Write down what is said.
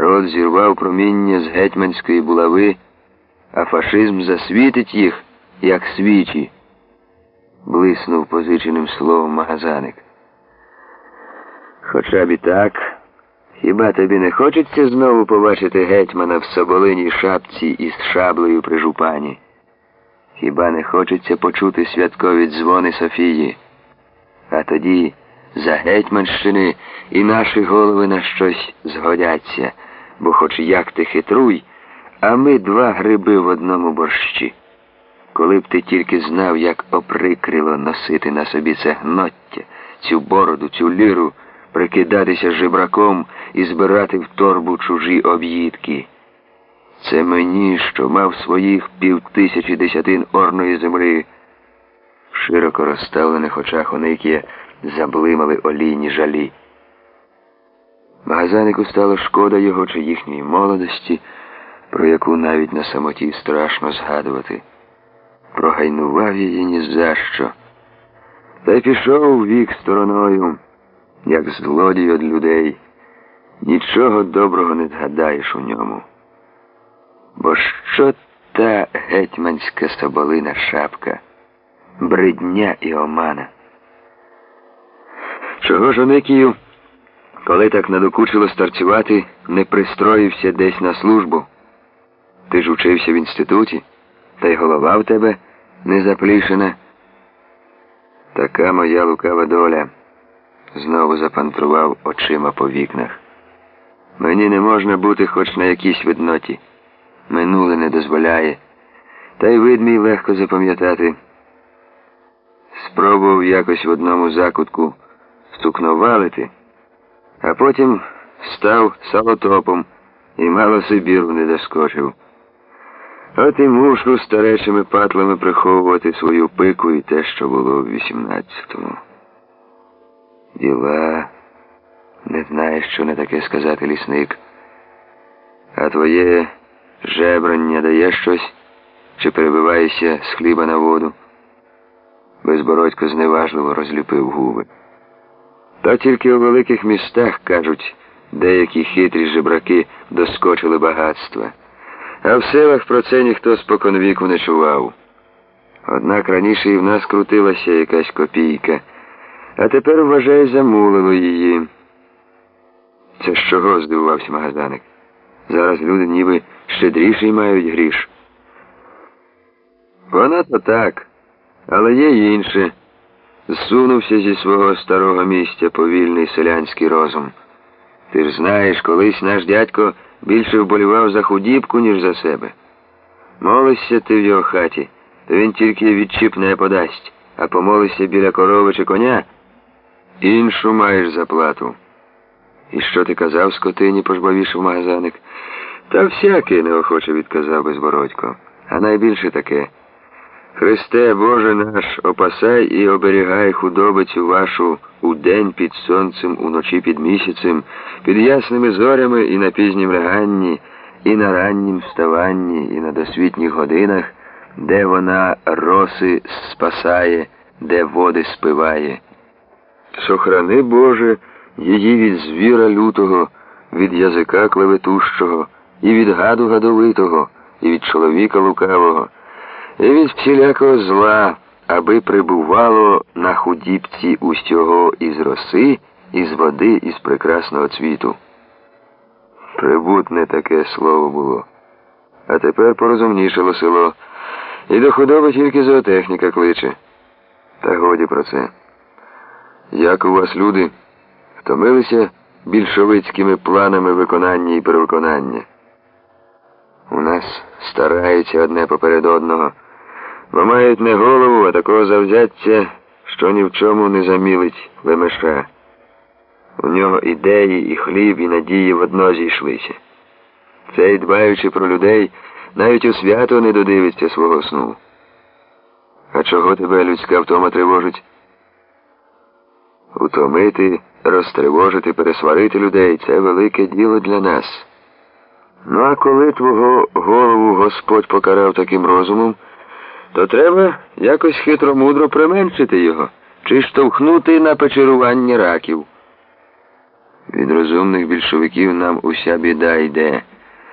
Народ зірвав проміння з гетьманської булави, а фашизм засвітить їх, як свічі, блиснув позиченим словом магазаник. Хоча б і так, хіба тобі не хочеться знову побачити гетьмана в соболиній шапці із шаблею при жупані? Хіба не хочеться почути святкові дзвони Софії? А тоді за Гетьманщини і наші голови на щось згодяться, бо хоч як ти хитруй, а ми два гриби в одному борщі. Коли б ти тільки знав, як оприкрило носити на собі це гноття, цю бороду, цю ліру, прикидатися жебраком і збирати в торбу чужі об'їдки. Це мені, що мав своїх півтисячі десятин орної землі. В широко розставлених очах Оникія заблимали олійні жалі. Магазанику стало шкода його чи їхньої молодості, про яку навіть на самоті страшно згадувати. Прогайнував її ні за що. Та й пішов вік стороною, як злодій од людей. Нічого доброго не згадаєш у ньому. Бо що та гетьманська соболина шапка, бридня і омана? Чого ж Оникію, коли так надокучило старцювати, не пристроївся десь на службу? Ти ж учився в інституті, та й голова в тебе не заплішена. Така моя лукава доля, знову запантрував очима по вікнах. Мені не можна бути хоч на якійсь видноті. Минуле не дозволяє, та й вид мій легко запам'ятати. Спробував якось в одному закутку стукновалити, а потім став салотопом і мало Сибіру не доскочив. От і мушу старечими патлами приховувати свою пику і те, що було в 18-му. Діла, не знаєш, що не таке сказати лісник. А твоє жебрання дає щось, чи перебиваєшся з хліба на воду? Безбородько зневажливо розліпив губи. Та тільки у великих містах, кажуть, деякі хитрі жебраки доскочили багатства. А в селах про це ніхто споконвіку не чував. Однак раніше і в нас крутилася якась копійка, а тепер, вважай, замулило її. Це з чого здивувався магазаник? Зараз люди ніби щедріший мають гріш. Вона то так, але є й інше. Зсунувся зі свого старого місця повільний селянський розум. Ти ж знаєш, колись наш дядько більше вболівав за худібку, ніж за себе. Молишся ти в його хаті, то він тільки відчіп не подасть, а помолишся біля корови чи коня, іншу маєш заплату. І що ти казав скотині, пожбавішив магазаник? Та всякий неохоче відказав безбородько. А найбільше таке. Христе, Боже наш, опасай і оберігай худобицю вашу у день під сонцем, уночі під місяцем, під ясними зорями і на пізнім реганні, і на раннім вставанні, і на досвітніх годинах, де вона роси спасає, де води спиває. Сохрани, Боже, її від звіра лютого, від язика клеветущого, і від гаду гадовитого, і від чоловіка лукавого і від всілякого зла, аби прибувало на худібці усього із роси, із води, із прекрасного цвіту. Прибутне таке слово було. А тепер порозумнішало село. І до худоби тільки зоотехніка кличе. Та годі про це. Як у вас люди втомилися більшовицькими планами виконання і перевиконання? У нас стараються одне поперед одного бо мають не голову, а такого завзяття, що ні в чому не замілить лемеша. У нього ідеї, і хліб, і надії в одно зійшлися. Цей, дбаючи про людей, навіть у свято не додивиться свого сну. А чого тебе людська втома тривожить? Утомити, розтривожити, пересварити людей це велике діло для нас. Ну а коли твого голову Господь покарав таким розумом, то треба якось хитро-мудро применшити його чи штовхнути на печерування раків. Від розумних більшовиків нам уся біда йде.